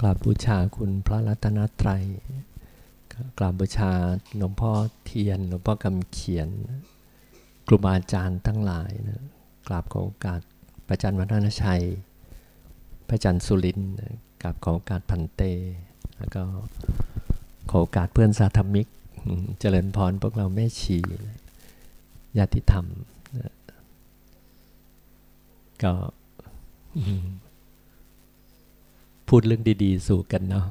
กราบบูชาคุณพระรัตนตรัย กราบบูชาหลวงพ่อเทียน หลวงพ่อกำเขียนครูบาอาจารย์ทั้งหลายนะกราบขอโอกาสพระจันทร์วัฒนชัย พระจันทร์สุรินกราบขอโอกาสพันเต แล้วก็ขอโอกาสเพื่อนสาธมิก เจริญพรพวกเราแม่ชีญาติธรรม ก็ พูดเรื่องดี ๆ สู่กันเนาะ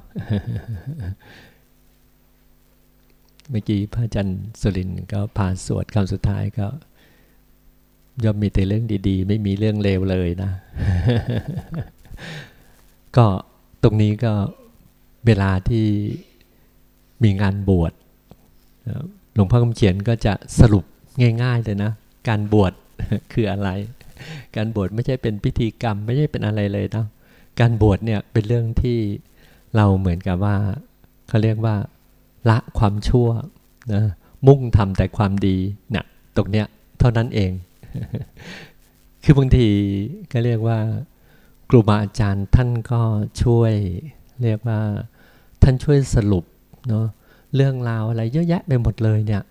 เมื่อกี้พระอาจารย์สุรินก็พาสวดคำสุดท้ายก็ย่อมมีแต่เรื่องดี ๆ ไม่มีเรื่องเลวเลยนะ ก็ตรงนี้ก็เวลาที่มีงานบวชหลวงพ่อคำเขียนก็จะสรุปง่าย ๆ เลยนะ การบวชคืออะไร การบวชไม่ใช่เป็นพิธีกรรม ไม่ใช่เป็นอะไรเลยนะ การบวชเนี่ยเป็นเรื่องที่เราเหมือนกับว่าเขาเรียกว่า ละความชั่วนะมุ่งทำแต่ความดีเนะตรงเนี้ยเท่านั้นเอง คือบางทีก็เรียกว่าครูบาอาจารย์ท่านก็ช่วย เรียกว่าท่านช่วยสรุปเนาะเรื่องราวอะไรเยอะแยะไปหมดเลยเนี่ย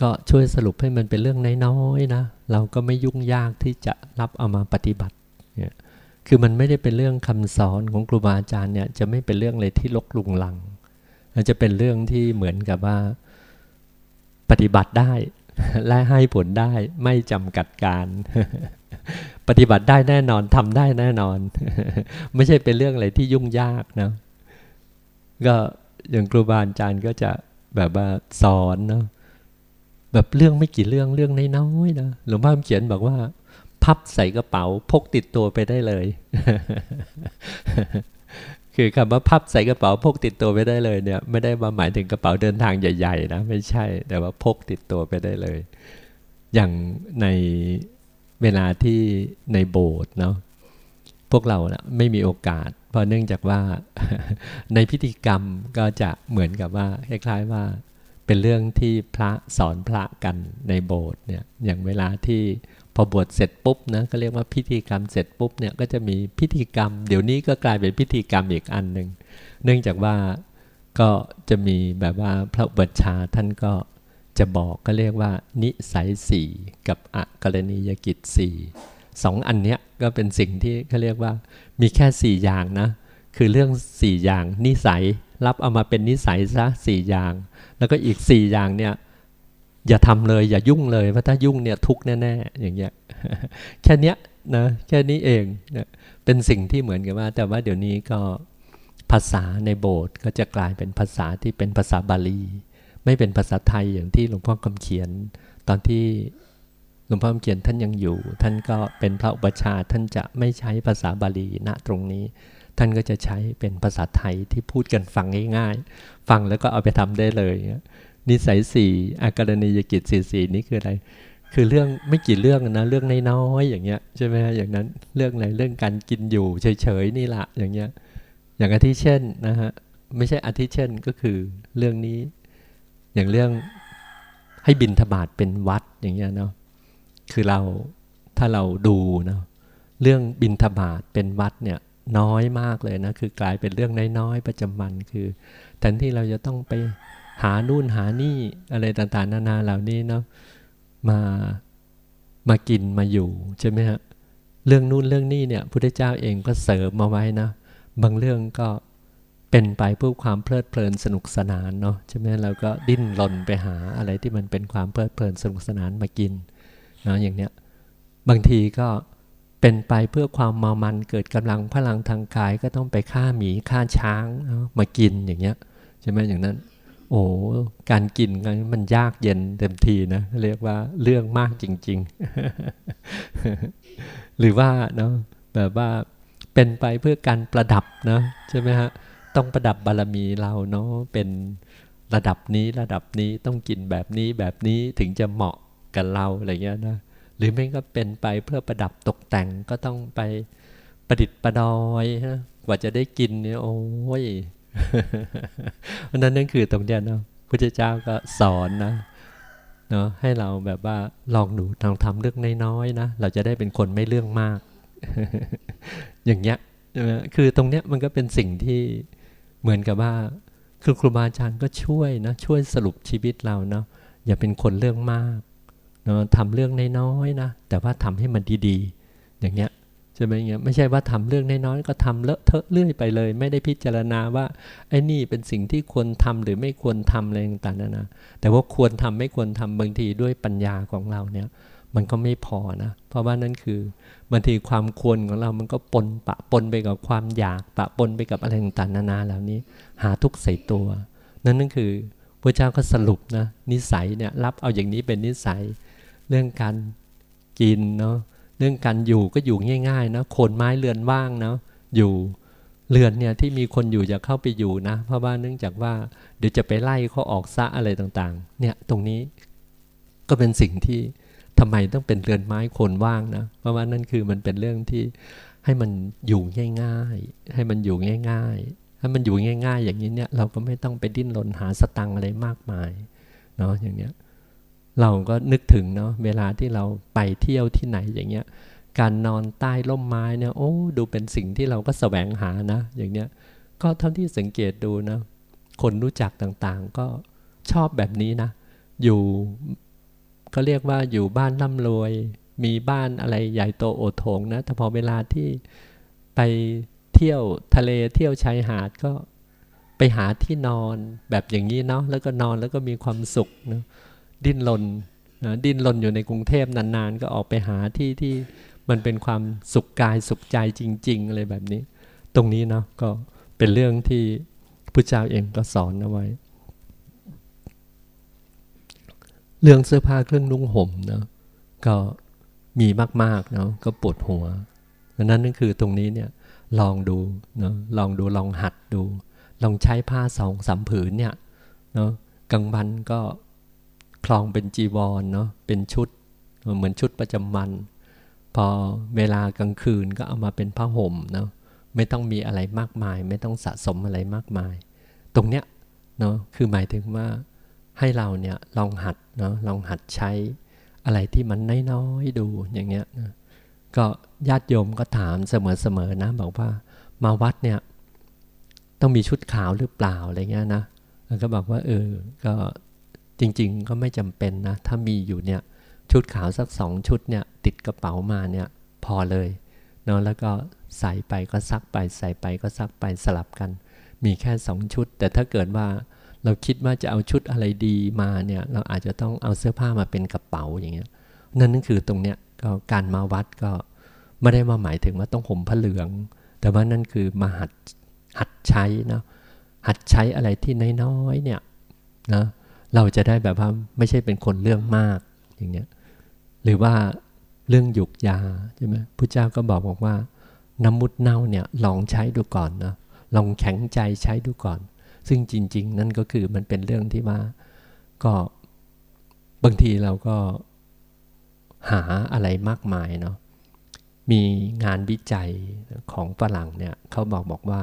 ก็ช่วยสรุปให้มันเป็นเรื่องน้อยๆนะ เราก็ไม่ยุ่งยากที่จะรับเอามาปฏิบัติเนี่ย คือมันไม่ได้เป็นเรื่องคำสอนของครูบาอาจารย์เนี่ยจะไม่เป็นเรื่องเลยที่ลกลุงลังมันจะเป็นเรื่องที่เหมือนกับว่าปฏิบัติได้ และให้ผลได้ไม่จำกัดการปฏิบัติได้แน่นอนทำได้แน่นอน ไม่ใช่เป็นเรื่องอะไรที่ยุ่งยากนะก็อย่างครูบาอาจารย์ก็จะแบบว่าสอนเนาะแบบเรื่องไม่กี่เรื่องเรื่องน้อยๆนะหลวงพ่อเขียนบอกว่า พับใส่กระเป๋า พกติดตัวไปได้เลย คือคำว่าพับใส่กระเป๋า พกติดตัวไปได้เลยเนี่ย ไม่ได้มาหมายถึงกระเป๋าเดินทางใหญ่ๆนะไม่ใช่ แต่ว่าพกติดตัวไปได้เลย อย่างในเวลาที่ในโบสถ์เนาะพวกเรานะไม่มีโอกาส เพราะเนื่องจากว่าในพิธีกรรมก็จะเหมือนกับว่าคล้ายๆว่าเป็นเรื่องที่พระสอนพระกันในโบสถ์เนี่ยอย่างเวลาที่ พอบวชเสร็จปุ๊บนะก็เรียกว่าพิธีกรรมเสร็จปุ๊บเนี่ยก็จะมีพิธีกรรม เดี๋ยวนี้ก็กลายเป็นพิธีกรรมอีกอันหนึ่งเนื่องจากว่าก็จะมีแบบว่าพระบัญชาท่านก็จะบอกก็เรียกว่า นิสัยสี่กับอักรณียกิจสี่สองอันเนี้ยก็เป็นสิ่งที่เขาเรียกว่ามีแค่สี่อย่างนะ คือเรื่องสี่อย่างนิสัยรับเอามาเป็นนิสัยซะสี่อย่าง แล้วก็อีกสี่อย่างเนี่ย อย่าทำเลย อย่ายุ่งเลยเพราะถ้ายุ่งเนี่ยทุกแน่ๆอย่างเงี้ยแค่นี้นะแค่นี้เองนะเป็นสิ่งที่เหมือนกับว่า แต่ว่าเดี๋ยวนี้ก็ภาษาในโบสถ์ก็จะกลายเป็นภาษาที่เป็นภาษาบาลี ไม่เป็นภาษาไทยอย่างที่หลวงพ่อคำเขียน ตอนที่หลวงพ่อคำเขียนท่านยังอยู่ ท่านก็เป็นพระอุปชาท่านจะไม่ใช้ภาษาบาลีณตรงนี้ ท่านก็จะใช้เป็นภาษาไทยที่พูดกันฟังง่ายๆ ฟังแล้วก็เอาไปทำได้เลย นิสัยสี่อาการณียกิจสี่สี่นี้คืออะไร คือเรื่องไม่กี่เรื่องนะเรื่องน้อยๆอย่างเงี้ยใช่ไหมอย่างนั้นเรื่องไหนเรื่องการกินอยู่เฉยๆนี่แหละอย่างเงี้ยอย่างอาทิเช่นนะฮะไม่ใช่อาทิเช่นก็คือเรื่องนี้ อย่างเรื่องให้บินทบาทเป็นวัดอย่างเงี้ยเนาะคือเราถ้าเราดูเนาะเรื่องบินทบาทเป็นวัดเนี่ยน้อยมากเลยนะคือกลายเป็นเรื่องน้อยๆประจำวันคือแทนที่เราจะต้องไป หานู่นหานี่อะไรต่างๆ นานาเหล่านี้เนาะมามากินมาอยู่ใช่ไหมฮะเรื่องนู่นเรื่องนี้เนี่ยพุทธเจ้าเองก็เสริมมาไว้นะบางเรื่องก็เป็นไปเพื่อความเพลิดเพลินสนุกสนานเนาะใช่ไหมเราก็ดิ้นรนไปหาอะไรที่มันเป็นความเพลิดเพลินสนุกสนานมากินเนาะอย่างเนี้ยบางทีก็เป็นไปเพื่อความเมามันเกิดกำลังพลังทางกายก็ต้องไปฆ่าหมีฆ่าช้างมากินอย่างเงี้ยใช่ไหมอย่างนั้น โอ้การกินมันยากเย็นเต็มทีนะ เรียกว่าเรื่องมากจริง ๆ หรือว่าเนาะแบบว่าเป็นไปเพื่อการประดับนะใช่ไหมฮะต้องประดับบารมีเราเนาะเป็นระดับนี้ระดับนี้ต้องกินแบบนี้แบบนี้ถึงจะเหมาะกับเราอะไรเงี้ยนะหรือไม่ก็เป็นไปเพื่อประดับตกแต่งก็ต้องไปประดิษฐ์ประดอยนะกว่าจะได้กินเนี่ยโอ้ย เพราะนั้นนั่นคือตรงเนี้ยเนาะพุทธเจ้าก็สอนนะเนาะให้เราแบบว่าลองดูลองทำเรื่องน้อยๆนะเราจะได้เป็นคนไม่เรื่องมาก อย่างเงี้ยคือตรงเนี้ยมันก็เป็นสิ่งที่เหมือนกับว่าคือครูบาอาจารย์ก็ช่วยนะช่วยสรุปชีวิตเราเนาะอย่าเป็นคนเรื่องมากเนาะทำเรื่องน้อยๆนะแต่ว่าทำให้มันดีๆ อย่างเงี้ย ช่ไหมเงี้ยไม่ใช่ว่าทำเรื่องน้อยๆก็ทำเลอะเทอะเรื่อยไปเลย ไม่ได้พิจารณาว่าไอ้นี่เป็นสิ่งที่ควรทำหรือไม่ควรทำอะไรต่างๆนะนะแต่ว่าควรทำไม่ควรทำบางทีด้วยปัญญาของเราเนี่ย มันก็ไม่พอนะเพราะว่านั่นคือบางทีความควรของเรามันก็ปนปะปนไปกับความอยากปะปนไปกับอะไรต่างๆนานาเหล่านี้ หาทุกใส่ตัว นั่นนั่นคือพระเจ้าก็สรุปนะนิสัยเนี่ยรับเอาอย่างนี้เป็นนิสัยเรื่องการกินเนาะ เรื่องการอยู่ก็อยู่ง่ายๆนะโคนไม้เรือนว่างเนาะอยู่เรือนเนี่ยที่มีคนอยู่จะเข้าไปอยู่นะ เพราะว่าเนื่องจากว่าเดี๋ยวจะไปไล่เขาออกซะอะไรต่างๆ เนี่ยตรงนี้ก็เป็นสิ่งที่ทำไมต้องเป็นเรือนไม้โคนว่างนะ เพราะว่านั่นคือมันเป็นเรื่องที่ให้มันอยู่ง่ายๆ ให้มันอยู่ง่ายๆให้มันอยู่ง่าย ๆ อย่างนี้เนี่ยเราก็ไม่ต้องไปดิ้นรนหาสตังอะไรมากมายเนาะอย่างเนี้ย เราก็นึกถึงเนาะเวลาที่เราไปเที่ยวที่ไหนอย่างเงี้ย การนอนใต้ร่มไม้เนี่ยโอ้ดูเป็นสิ่งที่เราก็แสวงหานะ อย่างเนี้ยก็เท่าที่สังเกตดูนะ คนรู้จักต่างๆ ก็ชอบแบบนี้นะ อยู่ก็เรียกว่าอยู่บ้านร่ำรวย มีบ้านอะไรใหญ่โตโอโถงนะแต่พอเวลาที่ไปเที่ยวทะเลเที่ยวชายหาดก็ไปหาที่นอนแบบอย่างนี้เนาะแล้วก็นอนแล้วก็มีความสุขนะ ดิ้นรนนะดิ้นรนอยู่ในกรุงเทพนานๆ ก็ออกไปหาที่ที่มันเป็นความสุขกายสุขใจจริง ๆ อะไรแบบนี้ ตรงนี้เนาะก็เป็นเรื่องที่พระเจ้าเองก็สอนเอาไว้ เรื่องเสื้อผ้าเครื่องนุ่งห่มเนาะก็มีมากๆเนาะก็ปวดหัวดังนั้นนั่นคือตรงนี้เนี่ยลองดูเนาะลองดูลองหัดดู ลองใช้ผ้าสองสามผืนเนี่ยเนาะกลางวันก็ คลองเป็นจีวรเนาะเป็นชุดเหมือนชุดประจำวัน พอเวลากลางคืนก็เอามาเป็นผ้าห่มเนาะไม่ต้องมีอะไรมากมาย ไม่ต้องสะสมอะไรมากมาย ตรงเนี้ยเนาะคือหมายถึงว่าให้เราเนี่ยลองหัดเนาะลองหัดใช้อะไรที่มันน้อยๆดูอย่างเงี้ยนะก็ญาติโยมก็ถามเสมอๆนะบอกว่ามาวัดเนี่ยต้องมีชุดขาวหรือเปล่าอะไรเงี้ยนะแล้วก็บอกว่าเออก็ จริง ๆ ก็ไม่จำเป็นนะ ถ้ามีอยู่เนี่ยชุดขาวสักสองชุดเนี่ยติดกระเป๋ามาเนี่ยพอเลยเนาะแล้วก็ใส่ไปก็ซักไป ใส่ไปก็ซักไปสลับกัน มีแค่สองชุด แต่ถ้าเกิดว่าเราคิดว่าจะเอาชุดอะไรดีมาเนี่ยเราอาจจะต้องเอาเสื้อผ้ามาเป็นกระเป๋าอย่างเงี้ยนั่นนั่นคือตรงเนี้ยก็การมาวัดก็ไม่ได้มาหมายถึงว่าต้องห่มผ้าเหลือง แต่ว่านั่นคือมาหัดหัดใช้นะหัดใช้อะไรที่น้อยๆเนี่ยนะ เราจะได้แบบว่าไม่ใช่เป็นคนเรื่องมากอย่างเงี้ยหรือว่าเรื่องหยุกยาใช่ไหมพระเจ้าก็บอกบอกว่า น้ำมุดเน่าเนี่ยลองใช้ดูก่อนนะลองแข็งใจใช้ดูก่อน ซึ่งจริง ๆ นั่นก็คือมันเป็นเรื่องที่ว่าก็บางทีเราก็หาอะไรมากมายเนาะมีงานวิจัยของฝรั่งเนี่ยเขาบอกบอกว่า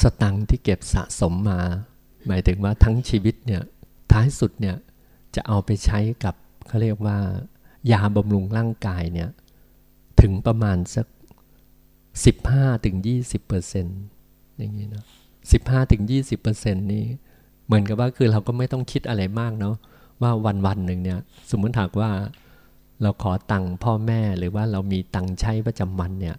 สตังที่เก็บสะสมมา หมายถึงว่าทั้งชีวิตเนี่ยท้ายสุดเนี่ยจะเอาไปใช้กับเขาเรียกว่า ยาบำรุงร่างกายเนี่ยถึงประมาณสัก 15-20%เปอร์เซ็นต์อย่างนี้เนาะสิบห้าถึงยี่สิบเปอร์เซ็นต์นี้เหมือนกับว่าคือเราก็ไม่ต้องคิดอะไรมากเนาะว่าวันวันหนึ่งเนี่ยสมมติถากว่าเราขอตังค์พ่อแม่หรือว่าเรามีตังค์ใช้ประจำวันเนี่ย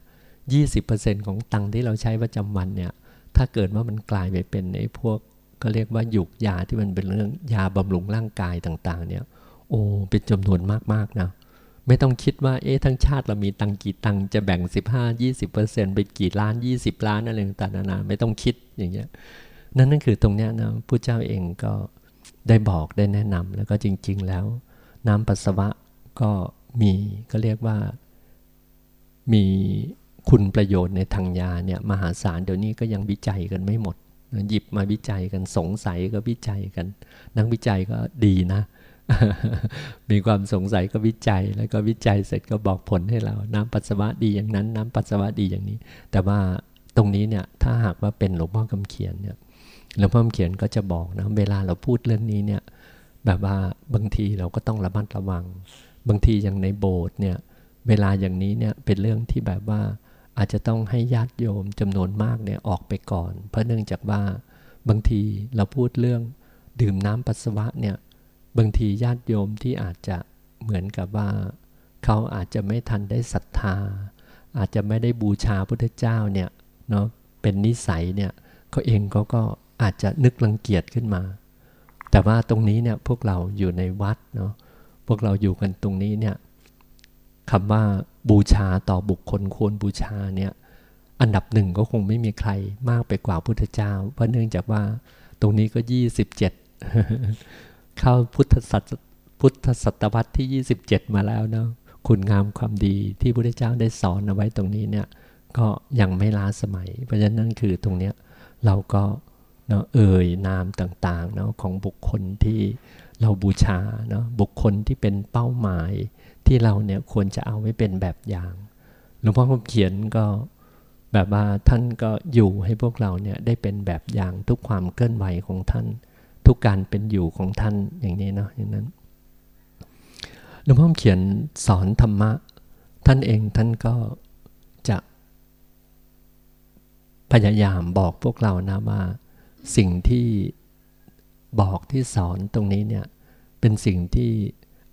ยี่สิบเปอร์เซ็นต์ของตังค์ที่เราใช้ประจำวันเนี่ยถ้าเกิดว่ามันกลายไปเป็นไอ้พวก ก็เรียกว่าหยุกยาที่มันเป็นเรื่องยาบำรุงร่างกายต่างๆ เนี่ย โอ้เป็นจำนวนมากๆนะไม่ต้องคิดว่าเอ๊ะทั้งชาติเรามีตังกี่ตังจะแบ่ง 15 20เปอร์เซ็นต์ไปกี่ล้าน 20 ล้านอะไรต่างๆนานาไม่ต้องคิดอย่างเงี้ยนั่นนั่นคือตรงเนี้ยนะผู้เจ้าเองก็ได้บอกได้แนะนำแล้วก็จริง ๆ แล้ว น้ำปัสสาวะก็มีก็เรียกว่ามีคุณประโยชน์ในทางยาเนี่ยมหาศาลเดี๋ยวนี้ก็ยังวิจัยกันไม่หมด หยิบมาวิจัยกันสงสัยก็วิจัยกัน นักวิจัยก็ดีนะ มีความสงสัยก็วิจัย แล้วก็วิจัยเสร็จก็บอกผลให้เรา น้ำปัสสาวะดีอย่างนั้น น้ำปัสสาวะดีอย่างนี้ แต่ว่าตรงนี้เนี่ยถ้าหากว่าเป็นหลวงพ่อคำเขียนเนี่ยหลวงพ่อคำเขียนก็จะบอกนะเวลาเราพูดเรื่องนี้เนี่ยแบบว่าบางทีเราก็ต้องระมัดระวัง บางทีอย่างในโบสถ์เนี่ยเวลาอย่างนี้เนี่ยเป็นเรื่องที่แบบว่า อาจจะต้องให้ญาติโยมจำนวนมากเนี่ยออกไปก่อน เพราะเนื่องจากว่าบางทีเราพูดเรื่องดื่มน้ำปัสสาวะเนี่ยบางทีญาติโยมที่อาจจะเหมือนกับว่า เขาอาจจะไม่ทันได้ศรัทธา อาจจะไม่ได้บูชาพุทธเจ้าเนี่ยเนาะเป็นนิสัยเนี่ยเขาเองเขาก็อาจจะนึกรังเกียจขึ้นมา แต่ว่าตรงนี้เนี่ยพวกเราอยู่ในวัดเนาะพวกเราอยู่กันตรงนี้เนี่ย คำว่าบูชาต่อบุคคลควรบูชาเนี่ยอันดับหนึ่งก็คงไม่มีใครมากไปกว่าพุทธเจ้า เพราะเนื่องจากว่าตรงนี้ก็ยี่สิบเจ็ดเข้าพุทธศตพุทธศตวรรษที่ 27 มาแล้วเนาะคุณงามความดีที่พระเจ้าได้สอนเอาไว้ตรงนี้เนี่ยก็ยังไม่ล้าสมัย เพราะฉะนั้นคือตรงเนี้ยเราก็เนาะเอ่ยนามต่างๆเนาะของบุคคลที่เราบูชาเนาะบุคคลที่เป็นเป้าหมาย ที่เราเนี่ยควรจะเอาไว้เป็นแบบอย่างหลวงพ่อคำเขียนก็แบบว่าท่านก็อยู่ให้พวกเราเนี่ยได้เป็นแบบอย่างทุกความเคลื่อนไหวของท่าน ทุกการเป็นอยู่ของท่านอย่างนี้เนาะอย่างนั้นหลวงพ่อเขียนสอนธรรมะ ท่านเองท่านก็จะ พยายามบอกพวกเรานะว่าสิ่งที่บอกที่สอนตรงนี้เนี่ยเป็นสิ่งที่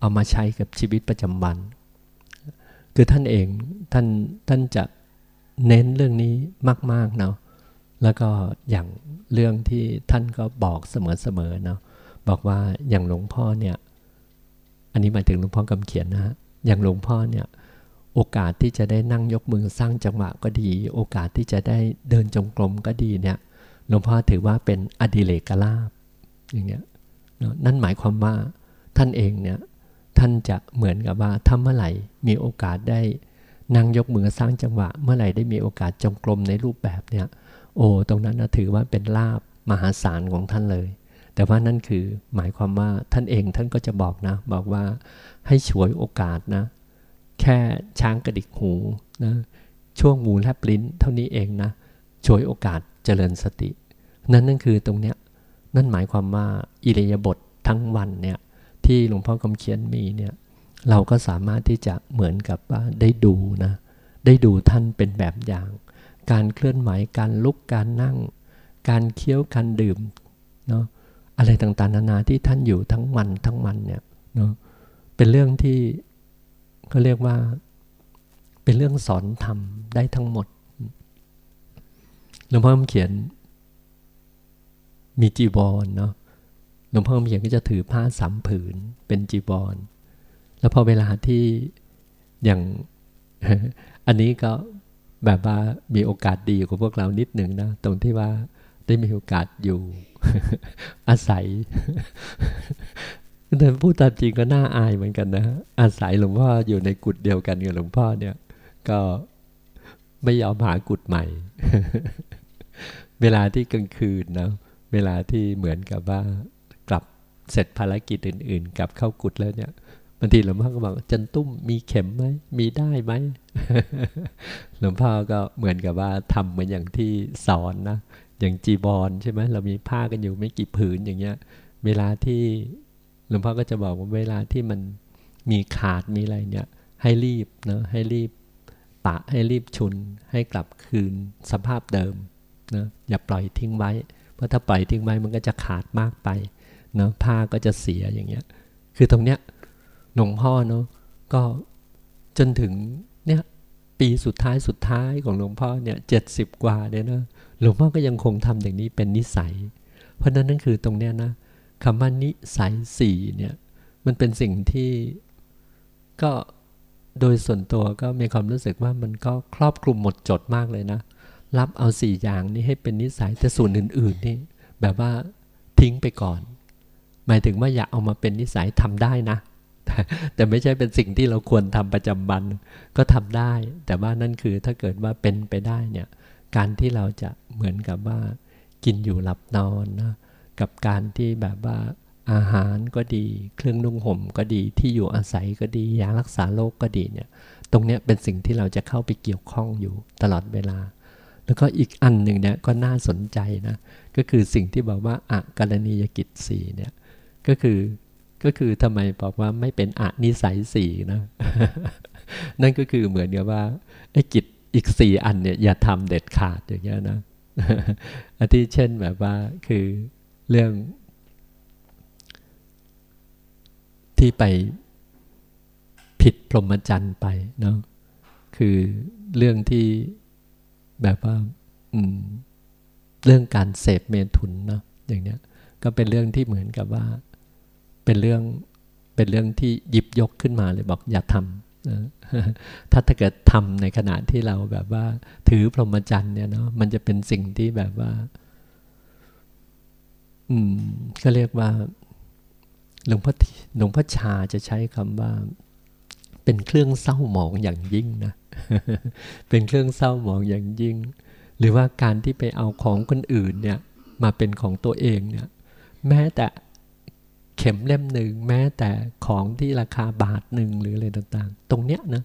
เอามาใช้กับชีวิตประจำวัน คือท่านเองท่านท่านจะเน้นเรื่องนี้มากๆเนาะแล้วก็อย่างเรื่องที่ท่านก็บอกเสมอๆเนาะบอกว่าอย่างหลวงพ่อเนี่ย อันนี้หมายถึงหลวงพ่อกำเขียนนะฮะอย่างหลวงพ่อเนี่ยโอกาสที่จะได้นั่งยกมือสร้างจังหวะก็ดี โอกาสที่จะได้เดินจงกรมก็ดีเนี่ยหลวงพ่อถือว่าเป็นอดิเลกลาบอย่างเงี้ยนั่นหมายความว่าท่านเองเนี่ย ท่านจะเหมือนกับว่าถ้าเมื่อไหร่มีโอกาสได้นั่งยกมือสร้างจังหวะ เมื่อไหร่ได้มีโอกาสจงกรมในรูปแบบเนี่ยโอ้ตรงนั้นนะถือว่าเป็นลาบมหาศาลของท่านเลย แต่ว่านั่นคือหมายความว่าท่านเองท่านก็จะบอกนะ บอกว่าให้ฉวยโอกาสนะ แค่ช้างกระดิกหูนะช่วงงูแลบลิ้นเท่านี้เองนะฉวยโอกาสเจริญสติ นั่นนั่นคือตรงเนี้ยนั่นหมายความว่าอิเลียบททั้งวันเนี่ย ที่หลวงพ่อคำเขียนมีเนี่ยเราก็สามารถที่จะเหมือนกับว่าได้ดูนะ ได้ดูท่านเป็นแบบอย่าง การเคลื่อนไหวการลุกการนั่ง การเคี้ยวการดื่มเนาะอะไรต่างๆนานาที่ท่านอยู่ทั้งวันทั้งวันเนี่ยเนาะเป็นเรื่องที่เขาเรียกว่าเป็นเรื่องสอนทำได้ทั้งหมดหลวงพ่อเขียนมีจีบอลเนาะ หลวงพ่อเขียก็จะถือผ้าสามผืนเป็นจีบอลแล้วพอเวลาที่อย่างอันนี้ก็แบบว่ามีโอกาสดีกว่าพวกเรานิดหนึ่งนะตรงที่ว่าได้มีโอกาสอยู่ อาศัยแต่พูดตามจริงก็น่าอายเหมือนกันนะอาศัยหลวงพ่ออยู่ในกุฏเดียวกันกับหลวงพ่อเนี่ย ก็ไม่ยอมหากุฏใหม่ เวลาที่กลางคืนนะเวลาที่เหมือนกับว่า เสร็จภารกิจอื่น ๆ กลับเข้ากุฏแล้วเนี่ยบางทีหลวงพ่อก็บอกจันตุ้มมีเข็มไหมมีได้ไหมหลวงพ่อก็เหมือนกับว่าทำเหมือนอย่างที่สอนนะอย่างจีบอลใช่ไหมเรามีผ้ากันอยู่ไม่กี่ผืนอย่างเงี้ย เวลาที่หลวงพ่อก็จะบอกว่าเวลาที่มันมีขาดมีอะไรเนี่ย ให้รีบเนาะให้รีบปะให้รีบชุน ให้กลับคืนสภาพเดิมนะอย่าปล่อยทิ้งไว้ เพราะถ้าปล่อยทิ้งไว้มันก็จะขาดมากไป เนาะผ้าก็จะเสียอย่างเงี้ย คือตรงเนี้ยหลวงพ่อเนาะก็จนถึงเนี่ยปีสุดท้ายสุดท้ายของหลวงพ่อเนี่ยเจ็ดสิบกว่าเนี่ยนะหลวงพ่อก็ยังคงทำอย่างนี้เป็นนิสัย เพราะนั้นนั่นคือตรงเนี้ยนะคำว่านิสัยสี่เนี่ยมันเป็นสิ่งที่ก็โดยส่วนตัวก็มีความรู้สึกว่ามันก็ครอบคลุมหมดจดมากเลยนะ รับเอาสี่อย่างนี้ให้เป็นนิสัยแต่ส่วนอื่น ๆ นี่แบบว่าทิ้งไปก่อน หมายถึงว่าอย่าเอามาเป็นนิสัยทำได้นะแต่ไม่ใช่เป็นสิ่งที่เราควรทำประจำวันก็ทำได้ แต่ว่านั่นคือถ้าเกิดว่าเป็นไปได้เนี่ยการที่เราจะเหมือนกับว่า กินอยู่หลับนอนนะกับการที่แบบว่าอาหารก็ดี เครื่องนุ่งห่มก็ดีที่อยู่อาศัยก็ดียารักษาโรคกก็ดีเนี่ย ตรงนี้เป็นสิ่งที่เราจะเข้าไปเกี่ยวข้องอยู่ตลอดเวลา แล้วก็อีกอันหนึ่งเนี่ยก็น่าสนใจนะก็คือสิ่งที่บอกว่าอะกรณียกิจสีเนี่ย ก็คือก็คือทำไมบอกว่าไม่เป็นอนิสัยสี่นะนั่นก็คือเหมือนกับว่าไอ้กิจอีกสี่อันเนี่ยอย่าทำเด็ดขาดอย่างเงี้ยนะอันที่เช่นแบบว่าคือเรื่อง ที่ไปผิดพรหมจรรย์ไปเนาะคือเรื่องที่แบบว่าเรื่องการเสพเมถุนเนาะอย่างเนี้ย ก็เป็นเรื่องที่เหมือนกับว่า เป็นเรื่องเป็นเรื่องที่หยิบยกขึ้นมาเลยบอกอย่าทำนะถ้าถ้าเกิดทำในขณะที่เราแบบว่า ถือพรหมจรรย์เนี่ยเนาะมันจะเป็นสิ่งที่แบบว่า อืม ก็เรียกว่าหลวงพ่อหลวงพ่อชาจะใช้คำว่า เป็นเครื่องเศร้าหมองอย่างยิ่งนะเป็นเครื่องเศร้าหมองอย่างยิ่ง หรือว่าการที่ไปเอาของคนอื่นเนี่ย มาเป็นของตัวเองเนี่ย แม้แต่ เข็มเล่มหนึ่งแม้แต่ของที่ราคาบาทหนึ่งหรืออะไรต่างๆ ตรงเนี้ยนะ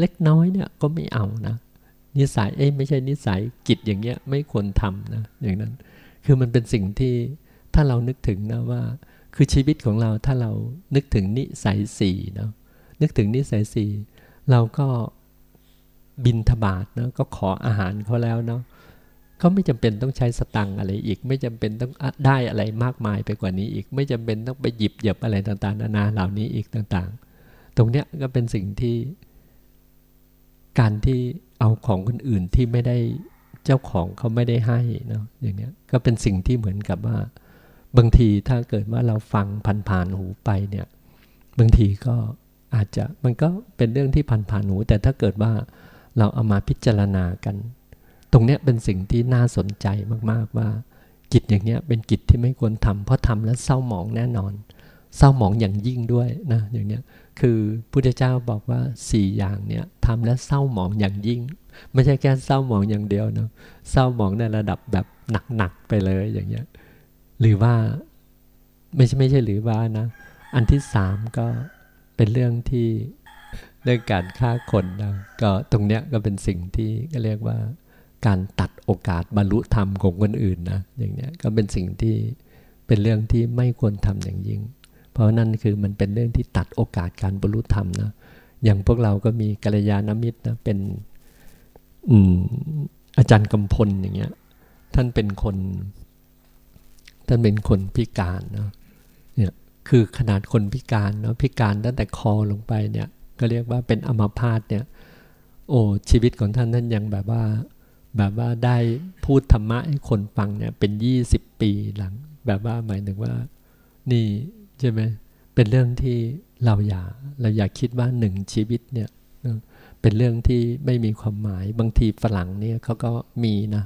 เล็กน้อยเนี่ยก็ไม่เอานะ นิสัยเอ้ไม่ใช่นิสัยกิจอย่างเงี้ยไม่ควรทำนะอย่างนั้น คือมันเป็นสิ่งที่ถ้าเรานึกถึงนะว่า คือชีวิตของเราถ้าเรานึกถึงนิสัยสี่เนาะนึกถึงนิสัยสี่เราก็บินทบาทเนาะก็ขออาหารเขาแล้วเนาะ เขาไม่จำเป็นต้องใช้สตังอะไรอีก ไม่จำเป็นต้องได้อะไรมากมายไปกว่านี้อีก ไม่จำเป็นต้องไปหยิบหยับอะไรต่างๆนานาเหล่านี้อีกต่างๆ ตรงเนี้ยก็เป็นสิ่งที่ การที่เอาของคนอื่นที่ไม่ได้เจ้าของเขาไม่ได้ให้เนาะอย่างเนี้ยก็เป็นสิ่งที่เหมือนกับว่า บางทีถ้าเกิดว่าเราฟังผ่านๆหูไปเนี่ย บางทีก็อาจจะมันก็เป็นเรื่องที่ผ่านๆหูแต่ถ้าเกิดว่าเราเอามาพิจารณากัน ตรงเนี้ยเป็นสิ่งที่น่าสนใจมากๆว่า กิจอย่างเนี้ยเป็นกิจที่ไม่ควรทำเพราะทำแล้วเศร้าหมองแน่นอน เศร้าหมองอย่างยิ่งด้วยนะอย่างเนี้ยคือพุทธเจ้าบอกว่าสี่อย่างเนี้ยทำแล้วเศร้าหมองอย่างยิ่ง ไม่ใช่แค่เศร้าหมองอย่างเดียวนะเศร้าหมองในระดับแบบหนักๆไปเลยอย่างเงี้ยหรือว่าไม่ใช่ไม่ใช่หรือว่านะ อันที่สามก็เป็นเรื่องที่เรื่องการฆ่าคนนะก็ตรงเนี้ยก็เป็นสิ่งที่ก็เรียกว่า การตัดโอกาสบรรลุธรรมของคนอื่นนะอย่างเนี้ยก็เป็นสิ่งที่เป็นเรื่องที่ไม่ควรทำอย่างยิ่ง เพราะนั่นคือมันเป็นเรื่องที่ตัดโอกาสการบรรลุธรรมนะอย่างพวกเราก็มีกัลยาณมิตรนะเป็นอืมอาจารย์กำพลอย่างเงี้ย ท่านเป็นคน ท่านเป็นคนพิการเนาะเนี่ยคือขนาดคนพิการเนาะพิการตั้งแต่คอลงไปเนี่ย ก็เรียกว่าเป็นอมาพาตเนี่ย โอ้ชีวิตของท่านนั้นยังแบบว่า แบบว่าได้พูดธรรมะให้คนฟังเนี่ยเป็นยี่สิบปีหลัง แบบว่าหมายถึงว่า นี่ใช่ไหมเป็นเรื่องที่เราอย่าเราอยากคิดว่าหนึ่งชีวิตเนี่ยเป็นเรื่องที่ไม่มีความหมายบางทีฝรั่งเนี่ยเขาก็มีนะ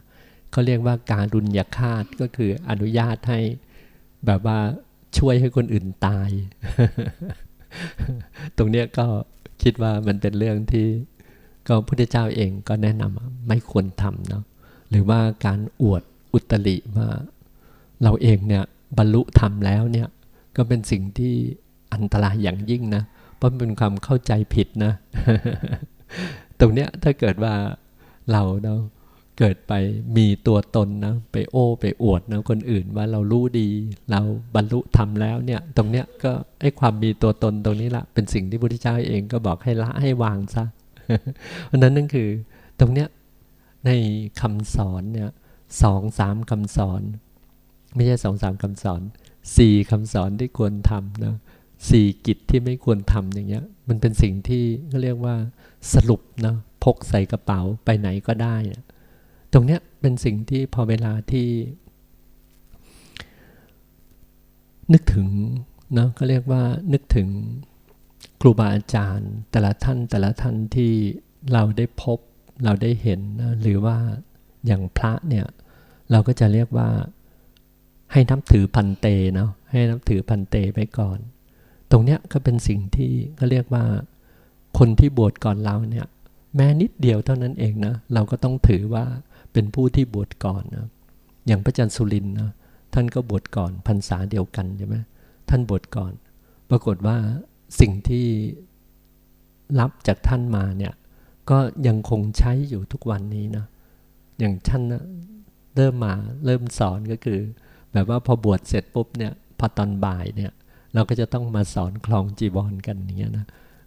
เขาเรียกว่าการรุนยาคาตก็คืออนุญาตให้แบบว่าช่วยให้คนอื่นตาย ตรงเนี้ยก็คิดว่ามันเป็นเรื่องที่ ก็พุทธเจ้าเองก็แนะนำไม่ควรทำเนาะหรือว่าการอวดอุตริว่าเราเองเนี่ยบรรลุธรรมแล้วเนี่ยก็เป็นสิ่งที่อันตรายอย่างยิ่งนะเพราะเป็นความเข้าใจผิดนะ ตรงเนี้ยถ้าเกิดว่าเราเนาะเกิดไปมีตัวตนนะไปโอ้ไปอวดนะคนอื่นว่าเรารู้ดี เราบรรลุธรรมแล้วเนี่ย ตรงเนี้ยก็ไอ้ความมีตัวตนตรงนี้ละเป็นสิ่งที่พระพุทธเจ้าเองก็บอกให้ละให้วางซะ เพราะนั้นนั่นคือตรงเนี้ยในคำสอนเนี่ยสองสามคำสอน ไม่ใช่สองสามคำสอนสี่คำสอนที่ควรทำนะสี่กิจที่ไม่ควรทำอย่างเงี้ย มันเป็นสิ่งที่เขาเรียกว่าสรุปนะพกใส่กระเป๋าไปไหนก็ได้ ตรงเนี้ยเป็นสิ่งที่พอเวลาที่ นึกถึงนะเขาเรียกว่านึกถึง ครูบาอาจารย์ แต่ละท่านแต่ละท่านที่เราได้พบเราได้เห็นนะหรือว่าอย่างพระเนี่ย เราก็จะเรียกว่าให้นับถือพันเตเนาะให้นับถือพันเตไปก่อน ตรงเนี้ยก็เป็นสิ่งที่เขาเรียกว่า คนที่บวชก่อนเราเนี่ย แม้นิดเดียวเท่านั้นเองนะเราก็ต้องถือว่าเป็นผู้ที่บวชก่อนนะอย่างพระจันทร์สุรินนะท่านก็บวชก่อนพรรษาเดียวกันใช่ไหมท่านบวชก่อน ปรากฏว่า สิ่งที่รับจากท่านมาเนี่ย ก็ยังคงใช้อยู่ทุกวันนี้นะอย่างท่านนะเริ่มมาเริ่มสอนก็คือ แบบว่าพอบวชเสร็จปุ๊บเนี่ยพอตอนบ่ายเนี่ย เราก็จะต้องมาสอนคลองจีวรกันอย่างเงี้ยนะ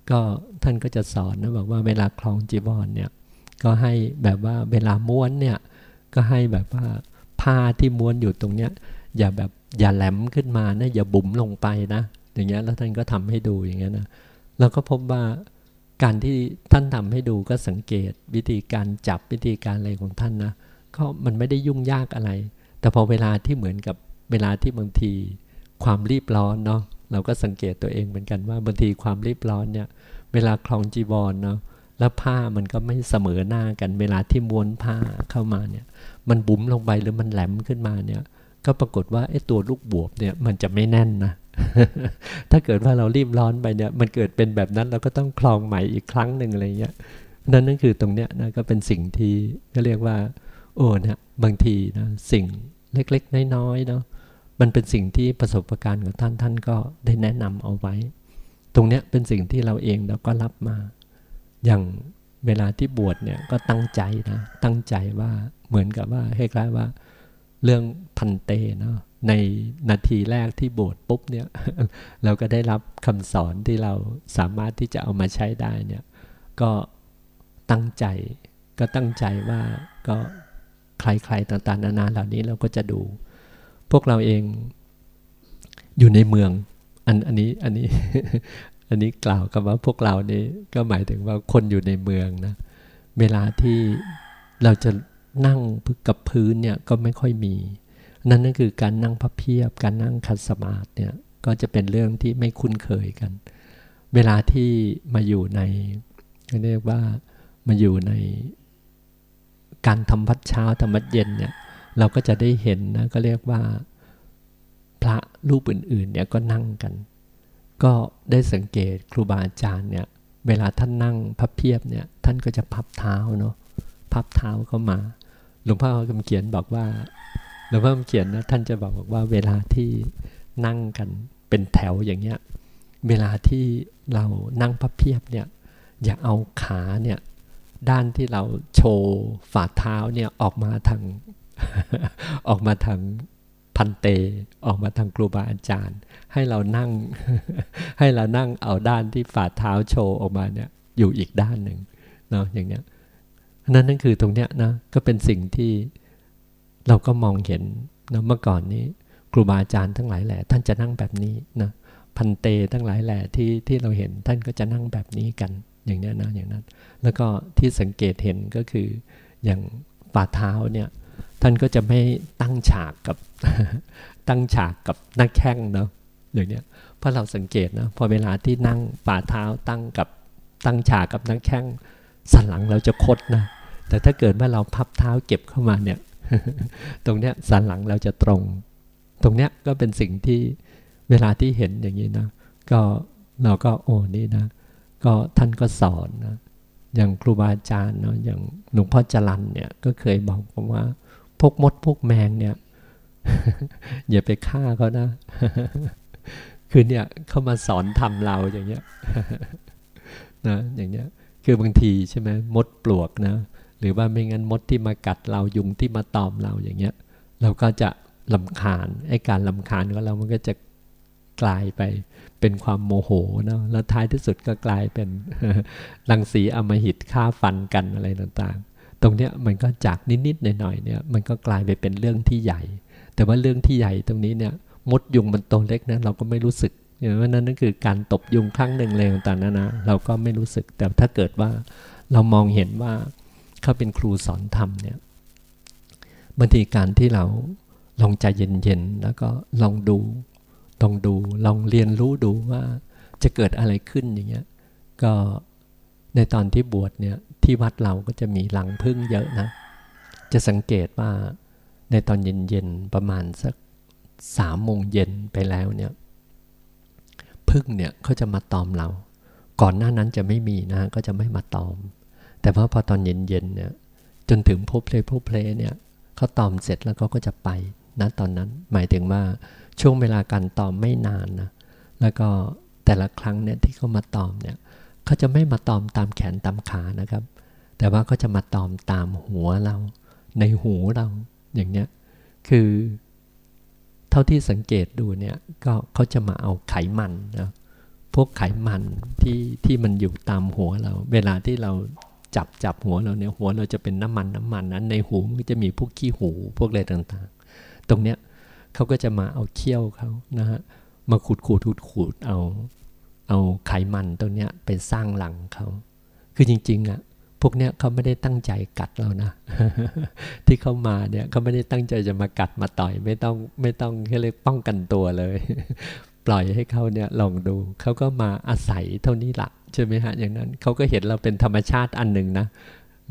ก็ท่านก็จะสอนนะบอกว่าเวลาคลองจีวรเนี่ย ก็ให้แบบว่าเวลาม้วนเนี่ย ก็ให้แบบว่าผ้าที่ม้วนอยู่ตรงเนี้ย อย่าแบบอย่าแหลมขึ้นมานะอย่าบุ๋มลงไปนะ อย่างเงี้ยแล้วท่านก็ทำให้ดูอย่างเงี้ยนะเราก็พบว่าการที่ท่านทำให้ดูก็สังเกต วิธีการจับวิธีการอะไรของท่านนะก็มันไม่ได้ยุ่งยากอะไร แต่พอเวลาที่เหมือนกับเวลาที่บางทีความรีบร้อนเนาะเราก็สังเกตตัวเองเหมือนกันว่าบางทีความรีบร้อนเนี่ยเวลาคลองจีวรเนาะแล้วผ้ามันก็ไม่เสมอหน้ากัน เวลาที่ม้วนผ้าเข้ามาเนี่ยมันบุ๋มลงไปหรือมันแหลมขึ้นมาเนี่ยก็ปรากฏว่าไอ้ตัวลูกบวบเนี่ยมันจะไม่แน่นนะ ถ้าเกิดว่าเรารีบร้อนไปเนี่ย มันเกิดเป็นแบบนั้นเราก็ต้องคลองใหม่อีกครั้งหนึ่งอะไรเงี้ยนั่นนั่นคือตรงเนี้ยนะก็เป็นสิ่งที่ก็เรียกว่า โอ้นะบางทีนะสิ่งเล็กๆ น้อยๆเนาะมันเป็นสิ่งที่ประสบการณ์ของท่านท่านก็ได้แนะนำเอาไว้ ตรงเนี้ยเป็นสิ่งที่เราเองเราก็รับมา อย่างเวลาที่บวชเนี่ยก็ตั้งใจนะตั้งใจว่าเหมือนกับว่าให้คล้ายว่า เรื่องพันเตเนาะในนาทีแรกที่บวชปุ๊บเนี่ยเราก็ได้รับคำสอนที่เราสามารถที่จะเอามาใช้ได้เนี่ยก็ตั้งใจก็ตั้งใจว่าก็ใครๆต่างๆนานาเหล่านี้เราก็จะดู พวกเราเองอยู่ในเมืองอันอันนี้อันนี้อันนี้กล่าวกับว่าพวกเรานี่ก็หมายถึงว่าคนอยู่ในเมืองนะเวลาที่เราจะ นั่งกับพื้นเนี่ยก็ไม่ค่อยมี นั่นนั่นคือการนั่งพับเพียบ การนั่งคัดสมาธิเนี่ยก็จะเป็นเรื่องที่ไม่คุ้นเคยกัน เวลาที่มาอยู่ในเรียกว่ามาอยู่ในการทำพัดเช้าทำพัดเย็นเนี่ยเราก็จะได้เห็นนะก็เรียกว่าพระรูปอื่นๆเนี่ยก็นั่งกัน ก็ได้สังเกตครูบาอาจารย์เนี่ยเวลาท่านนั่งพับเพียบเนี่ยท่านก็จะพับเท้าเนาะพับเท้าเข้ามา หลวงพ่อคำเขียนบอกว่าหลวงพ่อคำเขียนนะท่านจะบอกบอกว่าเวลาที่นั่งกันเป็นแถวอย่างเงี้ยเวลาที่เรานั่งพับเพียบเนี่ยอย่าเอาขาเนี่ยด้านที่เราโชว์ฝ่าเท้าเนี่ยออกมาทางออกมาทางพันเต ออกมาทางครูบาอาจารย์ ให้เรานั่ง ให้เรานั่งเอาด้านที่ฝ่าเท้าโชว์ออกมาเนี่ยอยู่อีกด้านหนึ่งเนาะอย่างเนี้ย นั่นนั่นคือตรงเนี้ยนะก็เป็นสิ่งที่เราก็มองเห็นนะเมื่อก่อนนี้ ครูบาอาจารย์ทั้งหลายแหละ ท่านจะนั่งแบบนี้นะพันเตทั้งหลายแหละที่ที่เราเห็นท่านก็จะนั่งแบบนี้กันอย่างนี้นะอย่างนั้น แล้วก็ที่สังเกตเห็นก็คืออย่างฝ่าเท้าเนี่ยท่านก็จะไม่ตั้งฉากกับตั้งฉากกับหน้าแข้งเนาะอย่างเนี้ยเพราะเราสังเกตนะพอเวลาที่นั่งฝ่าเท้าตั้งกับตั้งฉากกับหน้าแข้ง สันหลังเราจะคดนะ แต่ถ้าเกิดว่าเราพับเท้าเก็บเข้ามาเนี่ย ตรงเนี้ยสันหลังเราจะตรง ตรงเนี้ยก็เป็นสิ่งที่เวลาที่เห็นอย่างนี้นะ ก็เราก็โอ้นี่นะ ก็ท่านก็สอนนะอย่างครูบาอาจารย์เนาะอย่างหลวงพ่อจรันเนี่ยก็เคยบอกผมว่า พวกมดพวกแมงเนี่ย อย่าไปฆ่าเขานะ คือเนี่ยเขามาสอนทำเราอย่างเงี้ยนะอย่างเงี้ย คือบางทีใช่ไหมมดปลวกนะ หรือว่าไม่งั้นมดที่มากัดเรายุงที่มาตอมเราอย่างเงี้ย เราก็จะลำคาญไอ้การลำคาญของเรามันก็จะกลายไปเป็นความโมโหนะแล้วท้ายที่สุดก็กลายเป็นรังสีอมหิตฆ่าฟันกันอะไรต่างๆ ตรงเนี้ยมันก็จากนิดๆหน่อยๆเนี่ยมันก็กลายไปเป็นเรื่องที่ใหญ่ แต่ว่าเรื่องที่ใหญ่ตรงนี้เนี่ยมดยุงมันตัวเล็กนะเราก็ไม่รู้สึก อย่างนั้นนั่นคือการตบยุงครั้งหนึ่งเลยต่างๆนะนะเราก็ไม่รู้สึกแต่ถ้าเกิดว่าเรามองเห็นว่าเขาเป็นครูสอนธรรมเนี่ยบางทีการที่เราลองใจเย็นๆแล้วก็ลองดูลองดูลองเรียนรู้ดูว่าจะเกิดอะไรขึ้นอย่างเงี้ยก็ในตอนที่บวชเนี่ยที่วัดเราก็จะมีหลังพึ่งเยอะนะ จะสังเกตว่าในตอนเย็นๆประมาณสักสามโมงเย็นไปแล้วเนี่ย พึ่งเนี่ยเขาจะมาตอมเรา ก่อนหน้านั้นจะไม่มีนะก็จะไม่มาตอม แต่ว่าพอตอนเย็นๆเนี่ยจนถึงพบเพลพบเพลเนี่ยเขาตอมเสร็จแล้วเขาก็จะไปนะตอนนั้น หมายถึงว่าช่วงเวลาการตอมไม่นานนะแล้วก็แต่ละครั้งเนี่ยที่เขามาตอมเนี่ยเขาจะไม่มาตอมตามแขนตามขานะครับ แต่ว่าเขาจะมาตอมตามหัวเรา ในหูเราอย่างเนี้ยคือ ท่าที่สังเกตดูเนี่ยก็เขาจะมาเอาไขมันนะพวกไขมันที่ที่มันอยู่ตามหัวเรา เวลาที่เราจับจับหัวเราเนี่ยหัวเราจะเป็นน้ำมันน้ำมันนั้นในหูมันจะมีพวกขี้หูพวกอะไรต่างๆ ตรงเนี้ยเขาก็จะมาเอาเขี้ยวเขานะฮะมาขูดขูดขูดขูดเอา เอาไขมันตัวเนี้ยไปสร้างหลังเขา คือจริงๆอะ่ะ วกเนี้ยเขาไม่ได้ตั้งใจกัดเรานะ ที่เขามาเนี่ยเขาไม่ได้ตั้งใจจะมากัดมาต่อย ไม่ต้องไม่ต้องให้เลยป้องกันตัวเลย ปล่อยให้เขาเนี่ยลองดูเขาก็มาอาศัยเท่านี้ละใช่ไหมฮะอย่างนั้นเขาก็เห็นเราเป็นธรรมชาติอันหนึ่งนะ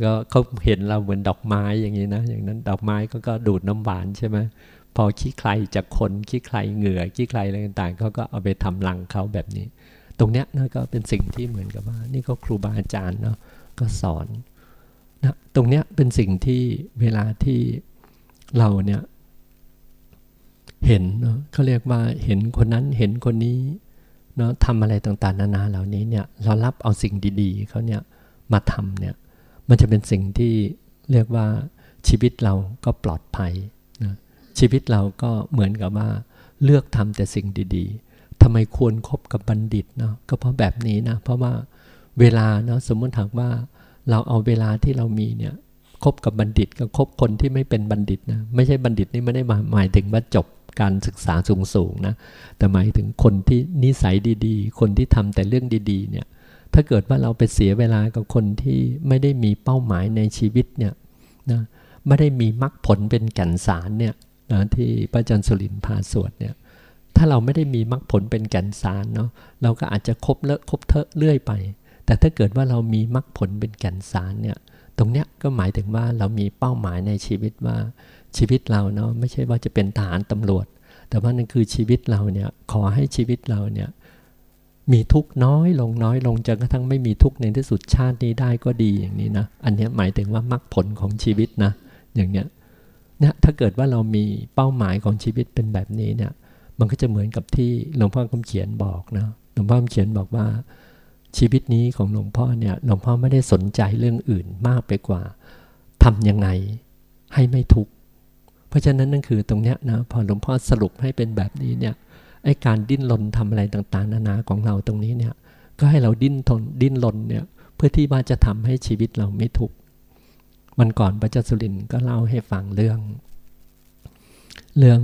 ก็เขาเห็นเราเหมือนดอกไม้อย่างนี้นะ อย่างนั้นดอกไม้ก็ก็ดูดน้ำหวานใช่ไหมพอขี้ใครจากคนขี้ใครเหงื่อขี้ใครอะไรต่างๆเขาก็เอาไปทำรังเขาแบบนี้ ตรงเนี้ยนะก็เป็นสิ่งที่เหมือนกับว่า นี่ก็ครูบาอาจารย์เนาะ ก็สอนนะตรงเนี้ยเป็นสิ่งที่เวลาที่เราเนี่ยเห็นเนาะเขาเรียกว่าเห็นคนนั้นเห็นคนนี้เนาะทำอะไรต่างๆ นานาเหล่านี้เนี่ยเรารับเอาสิ่งดีๆเขาเนี่ยมาทำเนี่ยมันจะเป็นสิ่งที่เรียกว่าชีวิตเราก็ปลอดภัยนะชีวิตเราก็เหมือนกับว่าเลือกทำแต่สิ่งดีๆทำไมควรครบกับบัณฑิตเนาะก็เพราะแบบนี้นะเพราะว่า เวลาเนาะสมมติถามว่าเราเอาเวลาที่เรามีเนี่ยคบกับบัณฑิตกับคบคนที่ไม่เป็นบัณฑิตนะไม่ใช่บัณฑิตนี่ไม่ได้หมายถึงว่าจบการศึกษาสูงๆนะแต่หมายถึงคนที่นิสัยดีๆ คนที่ทำแต่เรื่องดีๆเนี่ยถ้าเกิดว่าเราไปเสียเวลากับคนที่ไม่ได้มีเป้าหมายในชีวิตเนี่ยนะไม่ได้มีมรรคผลเป็นแก่นสารเนี่ยนะที่พระอาจารย์สุรินพาสวดเนี่ยถ้าเราไม่ได้มีมรรคผลเป็นแก่นสารเนาะเราก็อาจจะคบเลอะคบเทอะเรื่อยไป แต่ถ้าเกิดว่าเรามีมรรคผลเป็นแก่นสารเนี่ยตรงเนี้ยก็หมายถึงว่าเรามีเป้าหมายในชีวิตว่าชีวิตเราเนาะไม่ใช่ว่าจะเป็นทหารตำรวจ แต่ว่านั่นคือชีวิตเราเนี่ยขอให้ชีวิตเราเนี่ยมีทุกน้อยลงน้อยลงจนกระทั่งไม่มีทุกในที่สุดชาตินี้ได้ก็ดีอย่างนี้นะอันนี้หมายถึงว่ามรรคผลของชีวิตนะอย่างเนี้ยเนี่ยถ้าเกิดว่าเรามีเป้าหมายของชีวิตเป็นแบบนี้เนี่ยมันก็จะเหมือนกับที่หลวงพ่อคำเขียนบอกนะหลวงพ่อคำเขียนบอกว่า ชีวิตนี้ของหลวงพ่อเนี่ยหลวงพ่อไม่ได้สนใจเรื่องอื่นมากไปกว่าทำยังไงให้ไม่ทุกข์เพราะฉะนั้นนั่นคือตรงเนี้ยนะพอหลวงพ่อสรุปให้เป็นแบบนี้เนี่ยไอการดิ้นรนทำอะไรต่างๆ นานาของเราตรงนี้เนี่ยก็ให้เราดิ้นทนดิ้นรนเนี่ยเพื่อที่ว่าจะทำให้ชีวิตเราไม่ทุกข์วันก่อนพระเจ้าสุรินก็เล่าให้ฟังเรื่อง เรื่อง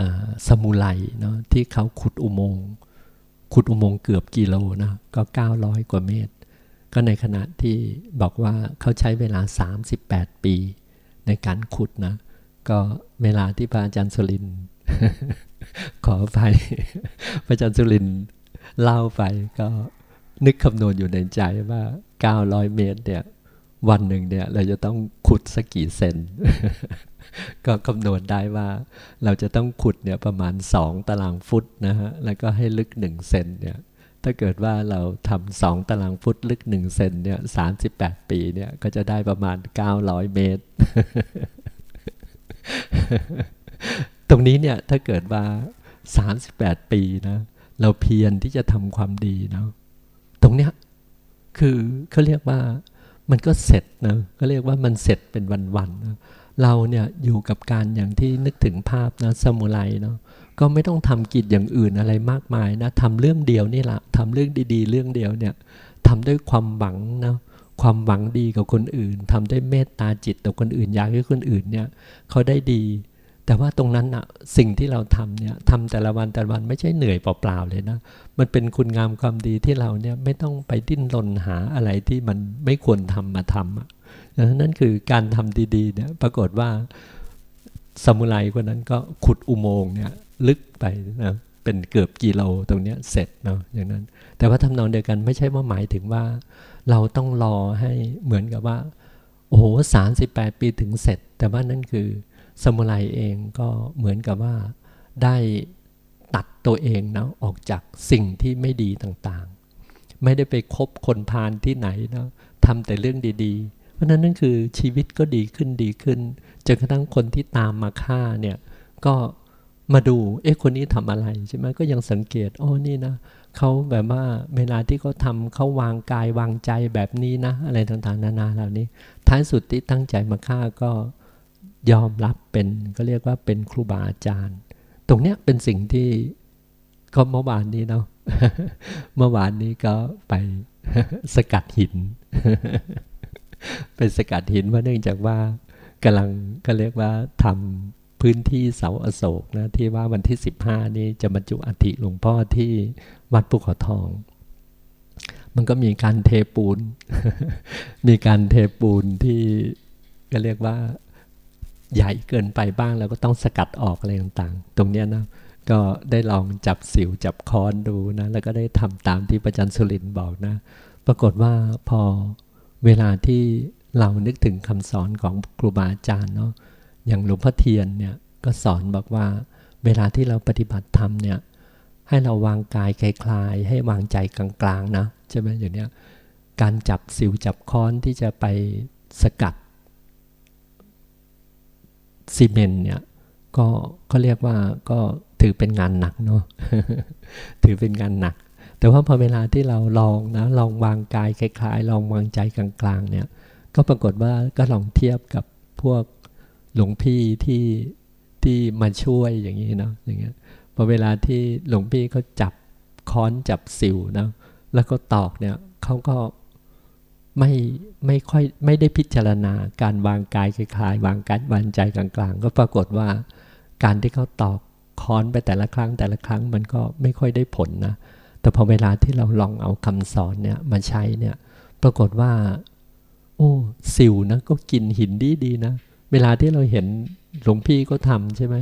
อสมุไรเนาะที่เขาขุดอุโมงค์ ขุดอุโมงค์เกือบกิโลนะก็ 900 กว่าเมตร ก็ในขณะที่บอกว่าเขาใช้เวลา 38 ปี ในการขุดนะ ก็เวลาที่พระอาจารย์สุริน ขอไปพระอาจารย์สุรินเล่าไปก็นึกคำนวณอยู่ในใจว่า 900 เมตรเนี่ย วันหนึ่งเนี่ยเราจะต้องขุดสักกี่เซน ก็คำนวณได้ว่า เราจะต้องขุดเนี่ยประมาณ 2 ตารางฟุตนะฮะ แล้วก็ให้ลึก 1 เซนเนี่ย ถ้าเกิดว่าเราทำสองตารางฟุตลึก 1 เซนเนี่ยสาปีเนี่ยก็จะได้ประมาณ 900 เมตร ตรงนี้เนี่ยถ้าเกิดว่า 38 ปีนะ เราเพียรที่จะทำความดีเนาะ ตรงเนี้ยคือเขาเรียกว่า มันก็เสร็จนะก็เรียกว่ามันเสร็จเป็นวันๆนะเราเนี่ยอยู่กับการอย่างที่นึกถึงภาพนะสมุไรเนาะก็ไม่ต้องทำกิจอย่างอื่นอะไรมากมายนะทำเรื่องเดียวนี่แหละทำเรื่องดีๆ เรื่องเดียวเนี่ยทำด้วยความหวังนะความหวังดีกับคนอื่นทำด้วยเมตตาจิตต่อคนอื่นอยากให้คนอื่นเนี่ยเขาได้ดี แต่ว่าตรงนั้นอะสิ่งที่เราทำเนี่ยทำแต่ละวันแต่ละวันไม่ใช่เหนื่อยเปล่าๆเลยนะ มันเป็นคุณงามความดีที่เราเนี่ยไม่ต้องไปดิ้นรนหาอะไรที่มันไม่ควรทำมาทำอะนั่นคือการทำดีๆเนี่ยปรากฏว่าสมุไรคนนั้นก็ขุดอุโมงค์เนี่ยลึกไปนะเป็นเกือบกิโลตรงเนี้ยเสร็จเนาะอย่างนั้น แต่ว่าทำนองเดียวกันไม่ใช่ว่าหมายถึงว่า เราต้องรอให้เหมือนกับว่า โอ้โหสามสิบแปดปีถึงเสร็จ แต่ว่านั่นคือ สมุไรเองก็เหมือนกับว่าได้ตัดตัวเองนะออกจากสิ่งที่ไม่ดีต่างๆ ไม่ได้ไปคบคนพาลที่ไหนนะทำแต่เรื่องดีๆ เพราะนั้นนั่นคือชีวิตก็ดีขึ้นดีขึ้นจนกระทั่งคนที่ตามมาฆ่าเนี่ยก็มาดูเอ๊ะคนนี้ทำอะไรใช่ไหมก็ยังสังเกตโอ้นี่นะเขาแบบว่าเวลาที่เขาทำเขาวางกายวางใจแบบนี้นะ อะไรต่างๆ นานาเหล่านี้ ท้ายสุดที่ตั้งใจมาฆ่าก็ ยอมรับเป็นก็เรียกว่าเป็นครูบาอาจารย์ ตรงเนี้ยเป็นสิ่งที่ก็เมื่อวานนี้เนาะเมื่อวานนี้ก็ไปสกัดหิน เป็นสกัดหินเพราะเนื่องจากว่ากำลังก็เรียกว่าทำพื้นที่เสาอโศกนะที่ว่าวันที่สิบห้านี้จะบรรจุอัฐิหลวงพ่อที่วัดภูเขาทอง มันก็มีการเทปูน มีการเทปูนที่ก็เรียกว่า ใหญ่เกินไปบ้าง แล้วก็ต้องสกัดออกอะไรต่างๆ ตรงเนี้ยนะก็ได้ลองจับสิวจับค้อนดูนะ แล้วก็ได้ทำตามที่ประจันสุรินบอกนะ ปรากฏว่าพอเวลาที่เรานึกถึงคำสอนของครูบาอาจารย์เนาะอย่างหลวงพ่อเทียนเนี่ยก็สอนบอกว่า เวลาที่เราปฏิบัติธรรมเนี่ยให้เราวางกายคลายๆให้วางใจกลางๆนะใช่ไหมอย่างเนี้ยการจับสิวจับค้อนที่จะไปสกัด ซีเมนเนี่ยก็ก็เรียกว่าก็ถือเป็นงานหนักเนาะถือเป็นงานหนัก แต่ว่าพอเวลาที่เราลองนะลองวางกายคล้ายๆลองวางใจกลางๆเนี่ยก็ปรากฏว่าก็ลองเทียบกับพวกหลวงพี่ที่ที่มาช่วยอย่างนี้เนาะอย่างเงี้ยพอเวลาที่หลวงพี่เขาจับค้อนจับสิวนะแล้วก็ตอกเนี่ยเขาก็ ไม่ไม่ค่อยไม่ได้พิจารณาการวางกายคลาย วางกายวางใจกลางๆ ก็ปรากฏว่าการที่เขาตอกค้อนไปแต่ละครั้งแต่ละครั้งมันก็ไม่ค่อยได้ผลนะ แต่พอเวลาที่เราลองเอาคำสอนเนี่ยมาใช้เนี่ย ปรากฏว่า โอ้สิวนะก็กินหินดีดีนะ เวลาที่เราเห็นหลวงพี่ก็ทำใช่ไหม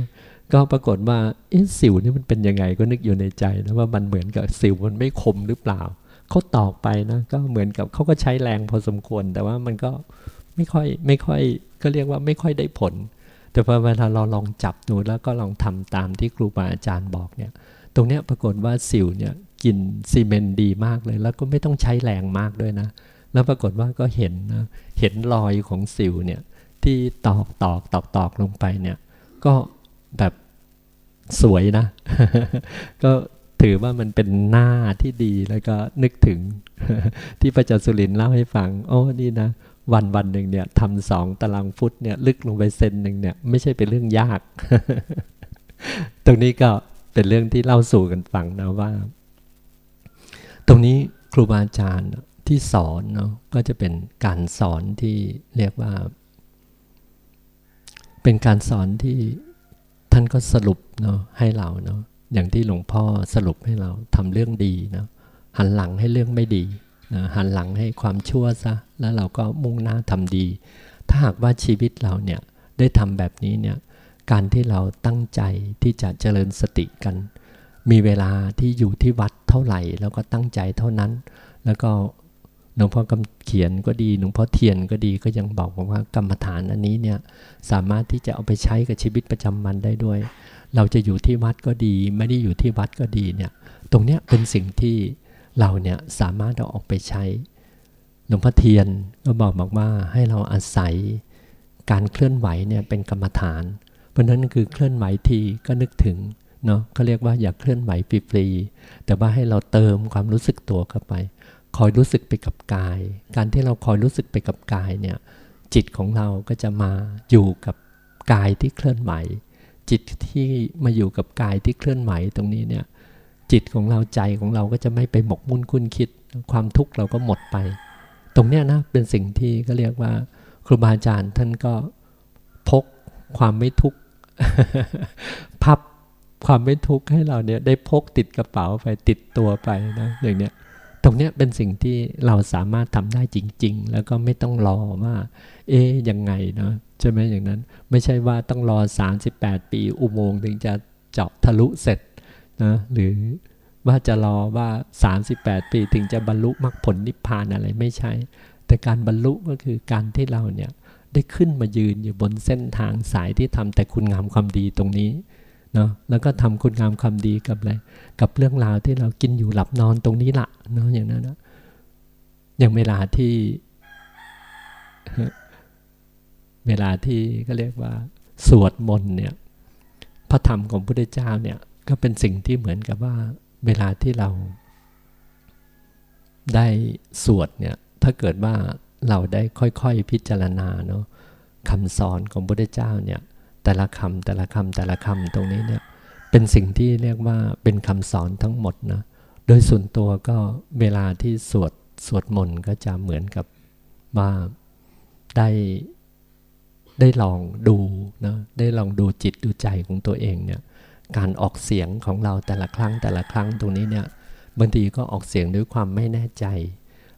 ก็ปรากฏว่าเอ๊ะสิวนี่มันเป็นยังไงก็นึกอยู่ในใจนะว่ามันเหมือนกับสิวมันไม่คมหรือเปล่า เขาตอกไปนะก็เหมือนกับเขาก็ใช้แรงพอสมควร แต่ว่ามันก็ไม่ค่อยไม่ค่อยก็เรียกว่าไม่ค่อยได้ผล แต่พอเวลาเราลองจับดูแล้วก็ลองทำตามที่ครูบาอาจารย์บอกเนี่ย ตรงเนี้ยปรากฏว่าสิวเนี่ยกินซีเมนต์ดีมากเลย แล้วก็ไม่ต้องใช้แรงมากด้วยนะ แล้วปรากฏว่าก็เห็นนะเห็นรอยของสิ่วเนี่ยที่ตอกตอกตอกตอกลงไปเนี่ย ก็แบบสวยนะ ก็ ถือว่ามันเป็นหน้าที่ดีแล้วก็นึกถึงที่พระเจ้าสุรินเล่าให้ฟังโอ้นี่นะวันวันหนึ่งเนี่ยทำสองตารางฟุตเนี่ยลึกลงไปเซนหนึ่งเนี่ยไม่ใช่เป็นเรื่องยาก ตรงนี้ก็เป็นเรื่องที่เล่าสู่กันฟังนะว่า ตรงนี้ครูบาอาจารย์ที่สอนเนาะก็จะเป็นการสอนที่เรียกว่า เป็นการสอนที่ท่านก็สรุปเนาะให้เราเนาะ อย่างที่หลวงพ่อสรุปให้เราทำเรื่องดีนะหันหลังให้เรื่องไม่ดีนะหันหลังให้ความชั่วซะแล้วเราก็มุ่งหน้าทำดี ถ้าหากว่าชีวิตเราเนี่ยได้ทำแบบนี้เนี่ยการที่เราตั้งใจที่จะเจริญสติกัน มีเวลาที่อยู่ที่วัดเท่าไหร่ แล้วก็ตั้งใจเท่านั้น แล้วก็หลวงพ่อกำเขียนก็ดีหลวงพ่อเทียนก็ดีก็ยังบอกว่ากรรมฐานอันนี้เนี่ยสามารถที่จะเอาไปใช้กับชีวิตประจำวันได้ด้วย เราจะอยู่ที่วัดก็ดี ไม่ได้อยู่ที่วัดก็ดีเนี่ยตรงเนี้ยเป็นสิ่งที่เราเนี่ยสามารถเอาออกไปใช้หลวงพ่อเทียนก็บอกบอกว่าให้เราอาศัยการเคลื่อนไหวเนี่ยเป็นกรรมฐาน เพราะนั้นคือเคลื่อนไหวทีก็นึกถึงเนาะเขาเรียกว่าอย่าเคลื่อนไหวฟรีๆแต่ว่าให้เราเติมความรู้สึกตัวเข้าไป คอยรู้สึกไปกับกาย การที่เราคอยรู้สึกไปกับกายเนี่ยจิตของเราก็จะมาอยู่กับกายที่เคลื่อนไหว จิตที่มาอยู่กับกายที่เคลื่อนไหวตรงนี้เนี่ยจิตของเราใจของเราก็จะไม่ไปหมกมุ่นคุ้นคิด ความทุกข์เราก็หมดไป ตรงเนี้ยนะเป็นสิ่งที่ก็เรียกว่า ครูบาอาจารย์ท่านก็พกความไม่ทุกข์พับความไม่ทุกข์ให้เราเนี่ยได้พกติดกระเป๋าไปติดตัวไปนะอย่างเนี้ยตรงเนี้ยเป็นสิ่งที่เราสามารถทำได้จริง ๆ แล้วก็ไม่ต้องรอว่า เอ๊ยยังไงเนาะ ใช่ไหมอย่างนั้น ไม่ใช่ว่าต้องรอ 38 ปีอุโมงค์ถึงจะเจาะทะลุเสร็จนะหรือว่าจะรอว่า 38 ปีถึงจะบรรลุมรรคผลนิพพานอะไรไม่ใช่ แต่การบรรลุก็คือการที่เราเนี่ยได้ขึ้นมายืนอยู่บนเส้นทางสายที่ทำแต่คุณงามความดีตรงนี้เนาะแล้วก็ทำคุณงามความดีกับอะไรกับเรื่องราวที่เรากินอยู่หลับนอนตรงนี้ละเนาะอย่างนั้นนะอย่างเวลาที่ เวลาที่ก็เรียกว่า สวดมนต์เนี่ยพระธรรมของพระพุทธเจ้าเนี่ยก็เป็นสิ่งที่เหมือนกับว่าเวลาที่เราได้สวดเนี่ยถ้าเกิดว่าเราได้ค่อยๆพิจารณาเนาะคำสอนของพระพุทธเจ้าเนี่ยแต่ละคำแต่ละคำแต่ละคำตรงนี้เนี่ยเป็นสิ่งที่เรียกว่าเป็นคำสอนทั้งหมดนะโดยส่วนตัวก็เวลาที่สวดสวดมนต์ก็จะเหมือนกับว่าได้ ได้ลองดูนะได้ลองดูจิตดูใจของตัวเองเนี่ยการออกเสียงของเราแต่ละครั้งแต่ละครั้งตรงนี้เนี่ยบางทีก็ออกเสียงด้วยความไม่แน่ใจ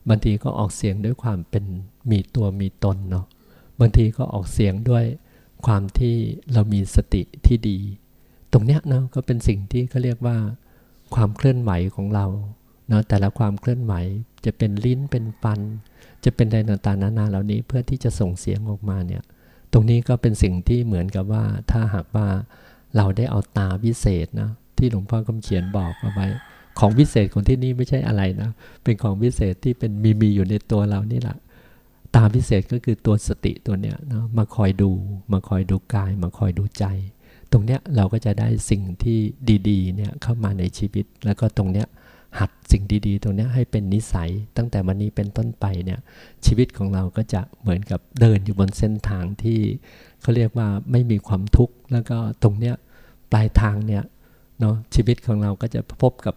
บางทีก็ออกเสียงด้วยความเป็นมีตัวมีตนเนาะบางทีก็ออกเสียงด้วยความที่เรามีสติที่ดี ตรงเนี้ยเนาะก็เป็นสิ่งที่เขาเรียกว่า ความเคลื่อนไหวของเราเนาะแต่ละความเคลื่อนไหวจะเป็นลิ้นเป็นฟัน จะเป็นอะไรต่างๆนานาเหล่านี้เพื่อที่จะส่งเสียงออกมาเนี่ย ตรงนี้ก็เป็นสิ่งที่เหมือนกับว่าถ้าหากว่าเราได้เอาตาวิเศษนะที่หลวงพ่อคำเขียนบอกเอาไว้ ของวิเศษของที่นี่ไม่ใช่อะไรนะ เป็นของวิเศษที่เป็นมีมีอยู่ในตัวเรานี่แหละตาพิเศษก็คือตัวสติตัวเนี้ยนะมาคอยดู มาคอยดูกาย มาคอยดูใจ ตรงเนี้ยเราก็จะได้สิ่งที่ดีๆเนี่ยเข้ามาในชีวิต แล้วก็ตรงเนี้ย หัดสิ่งดีๆ ตรงนี้ให้เป็นนิสัยตั้งแต่วันนี้เป็นต้นไปเนี่ยชีวิตของเราก็จะเหมือนกับเดินอยู่บนเส้นทางที่เขาเรียกว่าไม่มีความทุกข์แล้วก็ตรงเนี้ยปลายทางเนี่ยเนาะชีวิตของเราก็จะพบกับ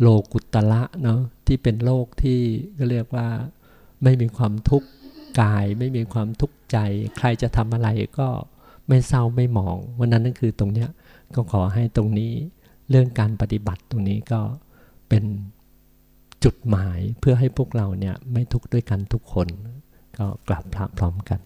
โลกุตละเนาะที่เป็นโลกที่ก็เรียกว่าไม่มีความทุกข์กาย ไม่มีความทุกข์ใจ ใครจะทำอะไรก็ไม่เศร้าไม่หมองวันนั้นนั่นคือตรงเนี้ยก็ขอให้ตรงนี้เรื่องการปฏิบัติตรงนี้ก็ เป็นจุดหมายเพื่อให้พวกเราเนี่ยไม่ทุกข์ด้วยกันทุกคน ก็กลับพระพร้อมกัน